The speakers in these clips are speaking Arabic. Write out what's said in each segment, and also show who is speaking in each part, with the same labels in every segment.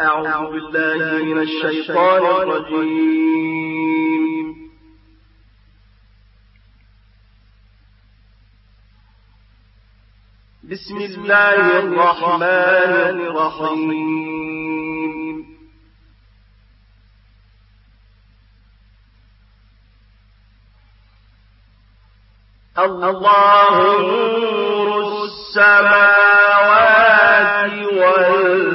Speaker 1: أعوذ بالله من الشيطان الرجيم. بسم الله الرحمن الرحيم. الله نور السماوات والأرض.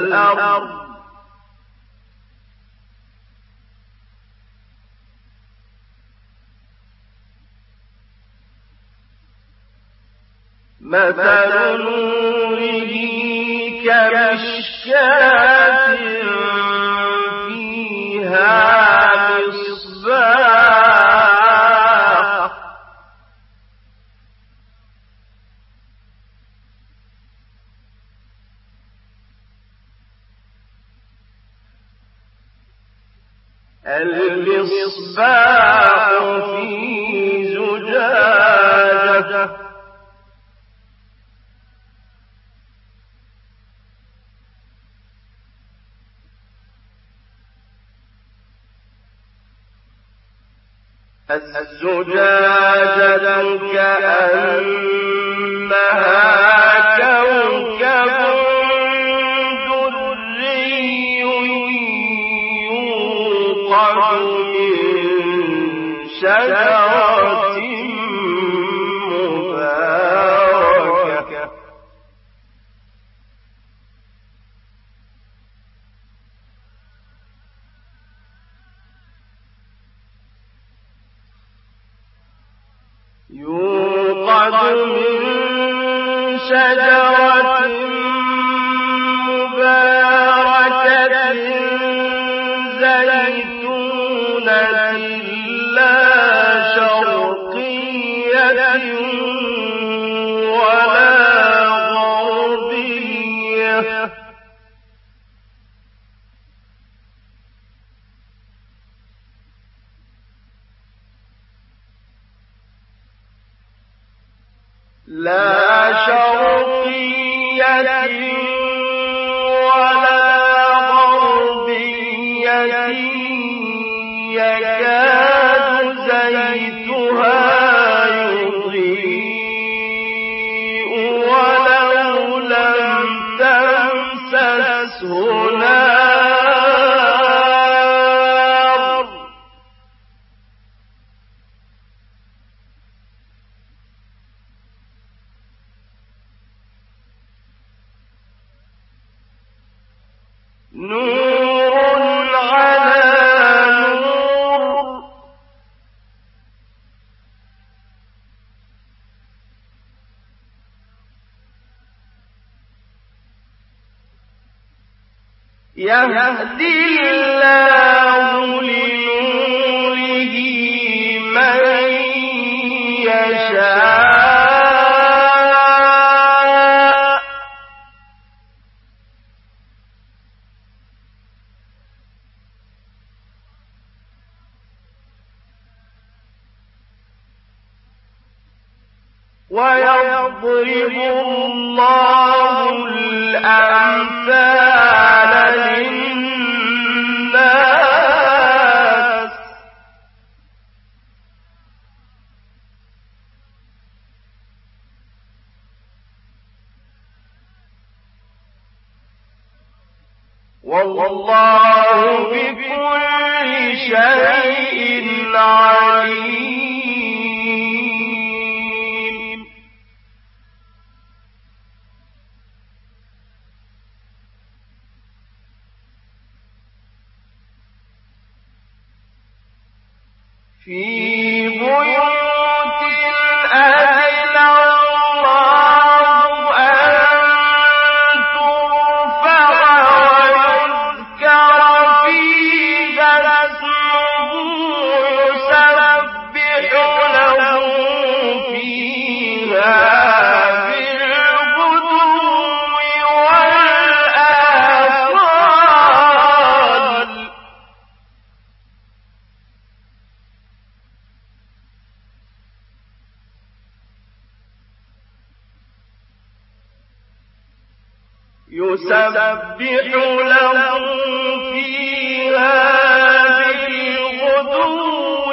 Speaker 1: مثل نوره كمشكاة. الزجاجة كأنها يوقد من شجرة يهدي الله لي 我。تسبح له فيها بالغدو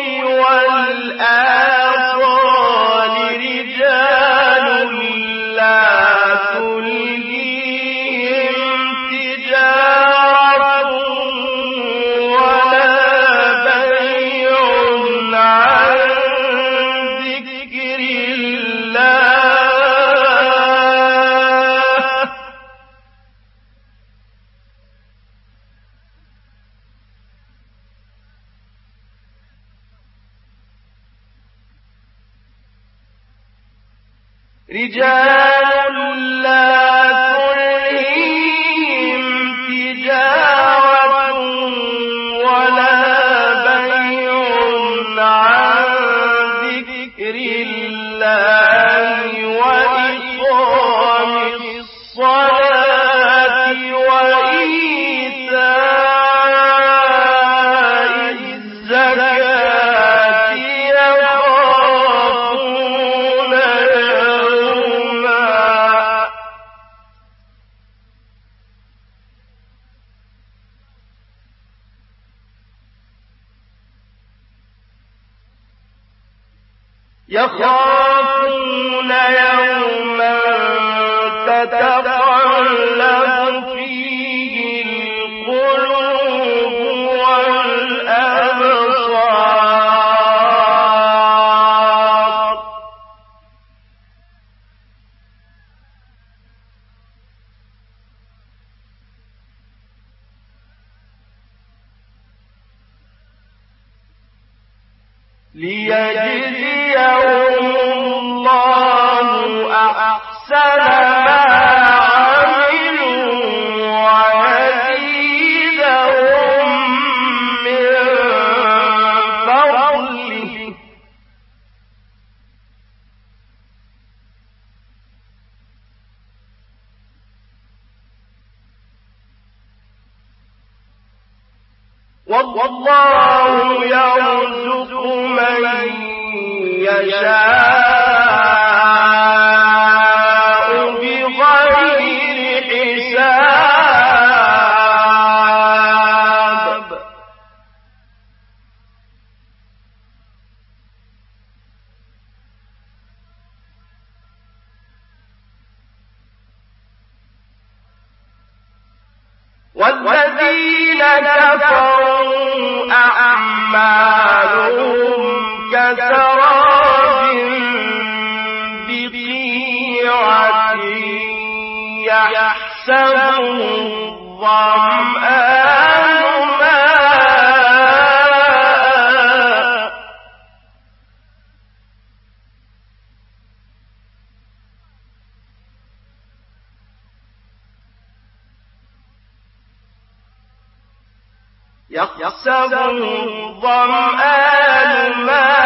Speaker 1: رجال لا يخافون يوما تتقلب ليجزي يحسب الظمآن ماء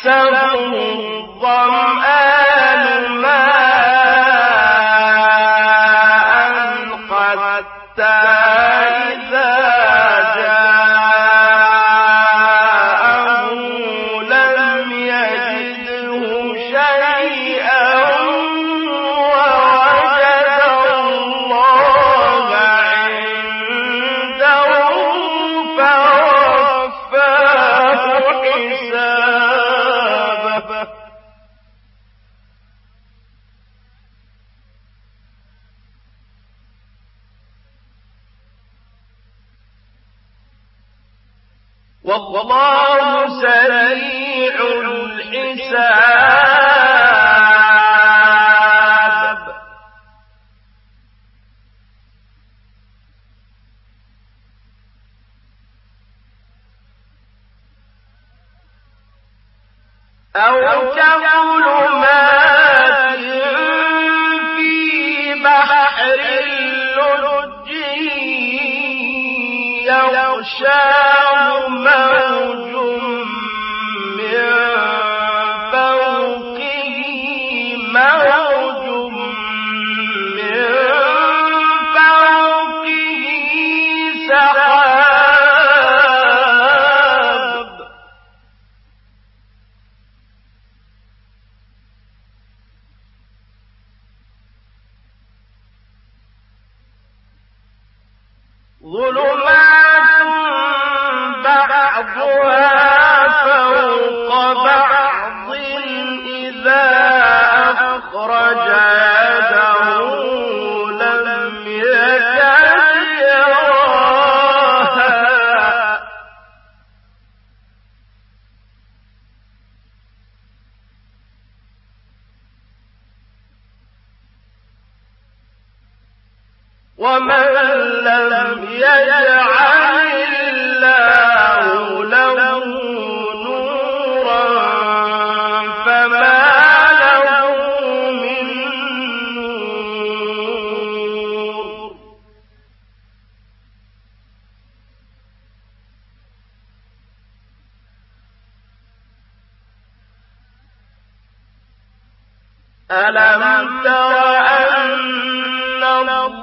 Speaker 1: يحسبه والله سريع الحساب. أو كظلمات في بحر يغشاه موج ومن لم يجعل نورا فما له من نور. ألم تر أن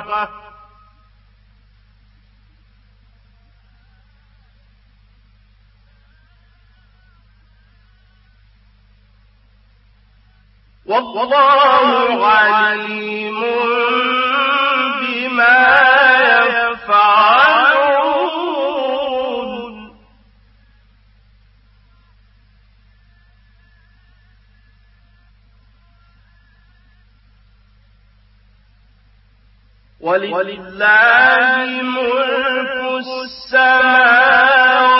Speaker 1: وتسبيحه والله عليم بما يفعلون ولله ملك السماوات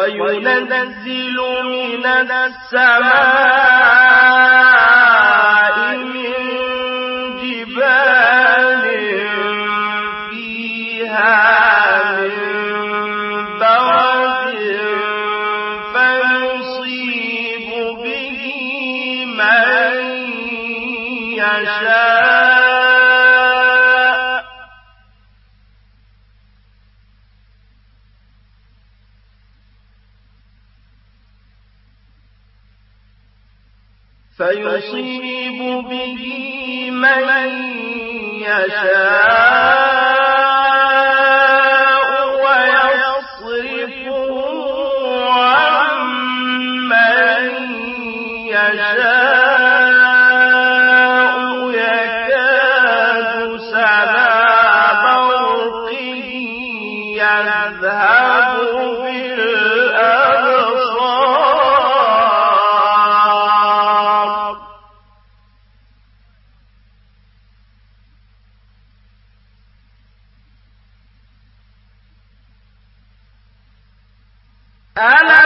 Speaker 1: وينزل من السماء فيصيب به من يشاء. ألا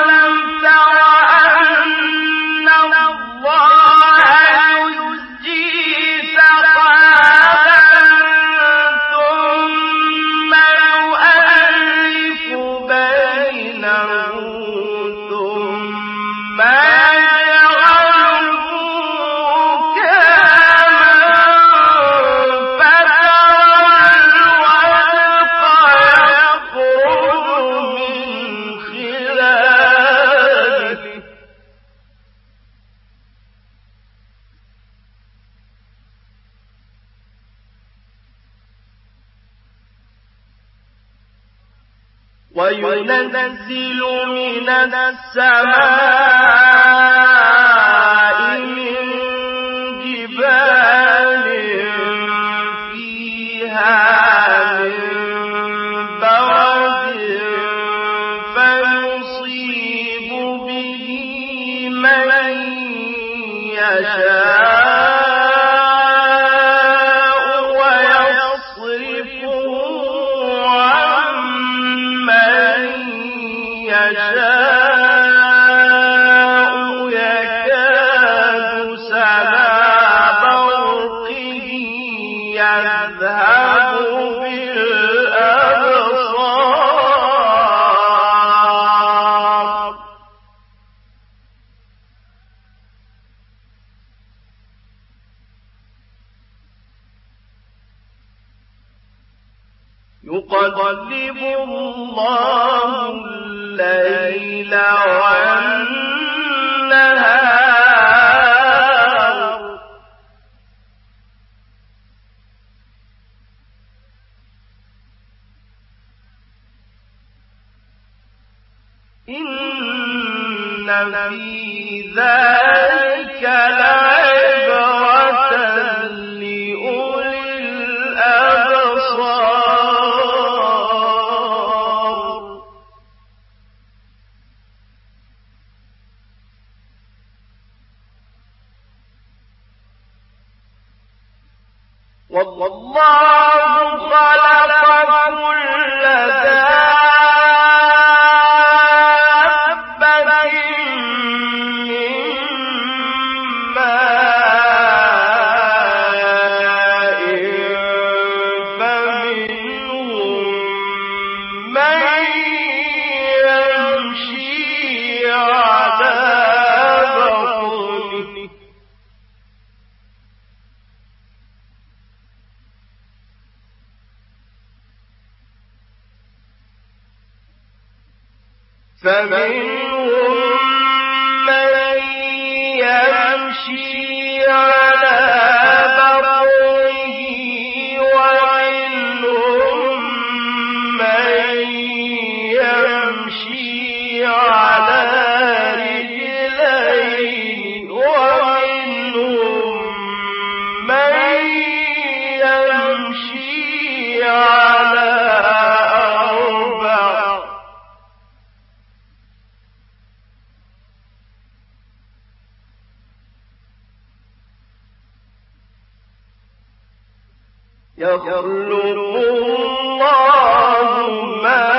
Speaker 1: وينزل من السماء الله ما